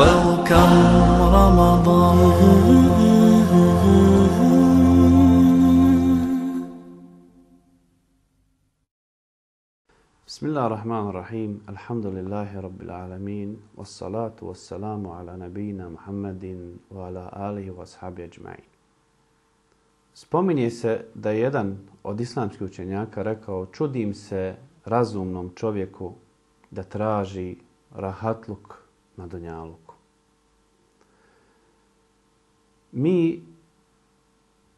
Welcome Ramadan Bismillahirrahmanirrahim ar-Rahman alhamdulillahi rabbil alamin, wassalatu wassalamu ala nabina Muhammadin wa ala alihi wa ashabi ajma'in. Spominje se da je jedan od islamskih učenjaka rekao čudim se razumnom čovjeku da traži rahatluk na dunjaluku. Mi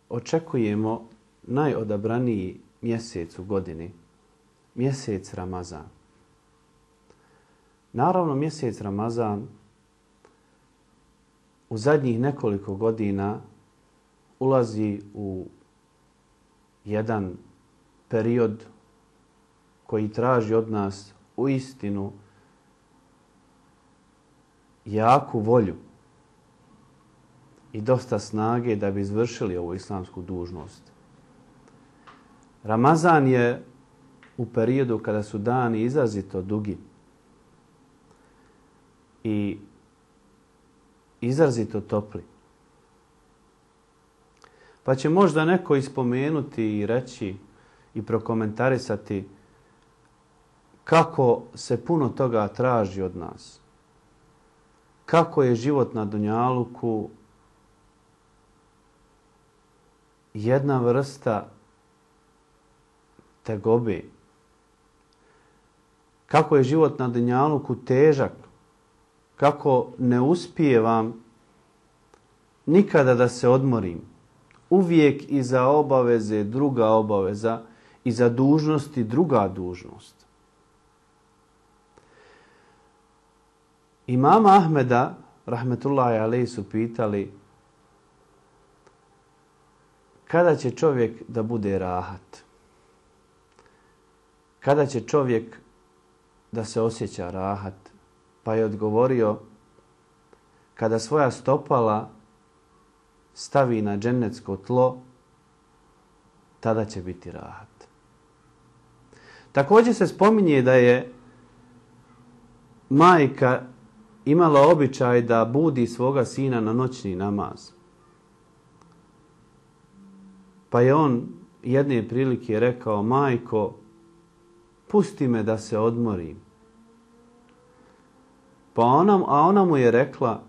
očekujemo najodabraniji mjesec u godini, mjesec Ramazan. Naravno, mjesec Ramazan u zadnjih nekoliko godina ulazi u jedan period koji traži od nas u istinu jaku volju i dosta snage da bi izvršili ovu islamsku dužnost. Ramazan je u periodu kada su dani izrazito dugi i izrazito topli. Pa će možda neko ispomenuti i reći i prokomentarisati kako se puno toga traži od nas. Kako je život na Dunjaluku jedna vrsta tegobe. Kako je život na Dunjaluku težak. Kako ne uspijevam nikada da se odmorim. Uvijek iza obaveze druga obaveza, i za dužnosti druga dužnost. Imama Ahmeda, rahmetullahi alaihi, su pitali kada će čovjek da bude rahat? Kada će čovjek da se osjeća rahat? Pa je odgovorio kada svoja stopala stavi na džennetsko tlo, tada će biti rahat. Također se spominje da je majka imala običaj da budi svoga sina na noćni namaz. Pa je on jedne prilike rekao, majko, pusti me da se odmorim. Pa ona, a ona mu je rekla,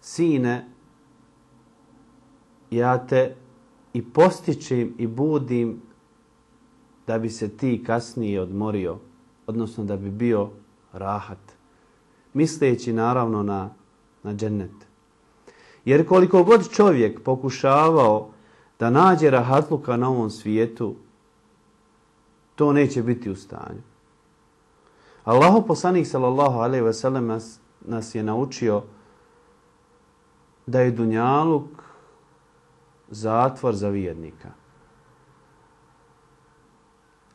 sine, ja te i postičem i budim da bi se ti kasnije odmorio, odnosno da bi bio rahat misleći naravno na, na džennet. Jer koliko god čovjek pokušavao da nađe rahatluka na ovom svijetu, to neće biti u stanju. Allahu poslanik sallallahu alejhi ve sellem nas, nas je naučio da je dunjaluk zatvor za vjernika.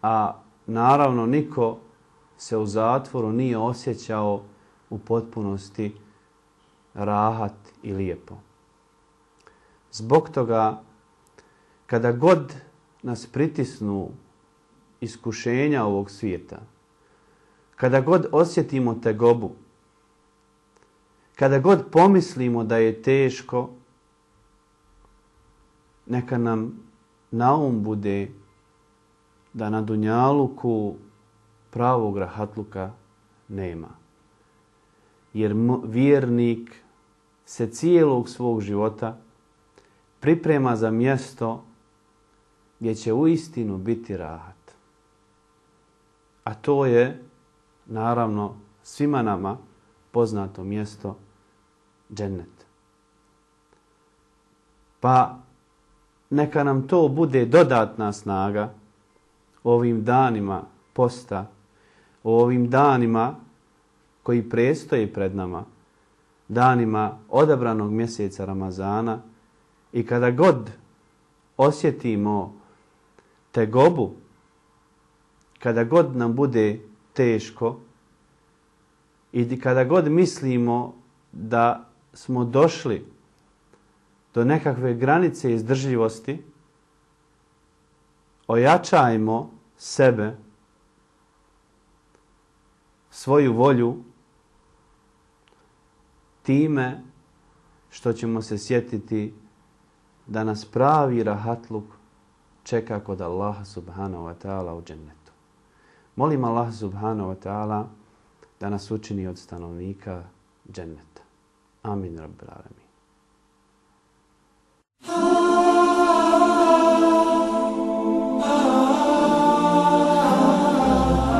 A naravno niko se u zatvoru nije osjećao u potpunosti rahat i lijepo. Zbog toga, kada god nas pritisnu iskušenja ovog svijeta, kada god osjetimo tegobu, kada god pomislimo da je teško, neka nam na um bude da na dunjaluku pravog rahatluka nema. Jer vjernik se cijelog svog života priprema za mjesto gdje će u istinu biti rahat. A to je, naravno, svima nama poznato mjesto džennet. Pa neka nam to bude dodatna snaga ovim danima posta, ovim danima koji prestoji pred nama danima odabranog mjeseca Ramazana i kada god osjetimo tegobu, kada god nam bude teško i kada god mislimo da smo došli do nekakve granice izdržljivosti, ojačajmo sebe, svoju volju time što ćemo se sjetiti da nas pravi rahatluk čeka kod Allaha subhanahu wa ta'ala u džennetu. Molim Allah subhanahu wa ta'ala da nas učini od stanovnika dženneta. Amin, rabbil alamin.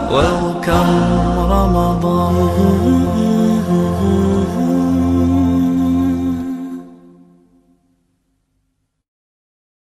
Welcome Ramadan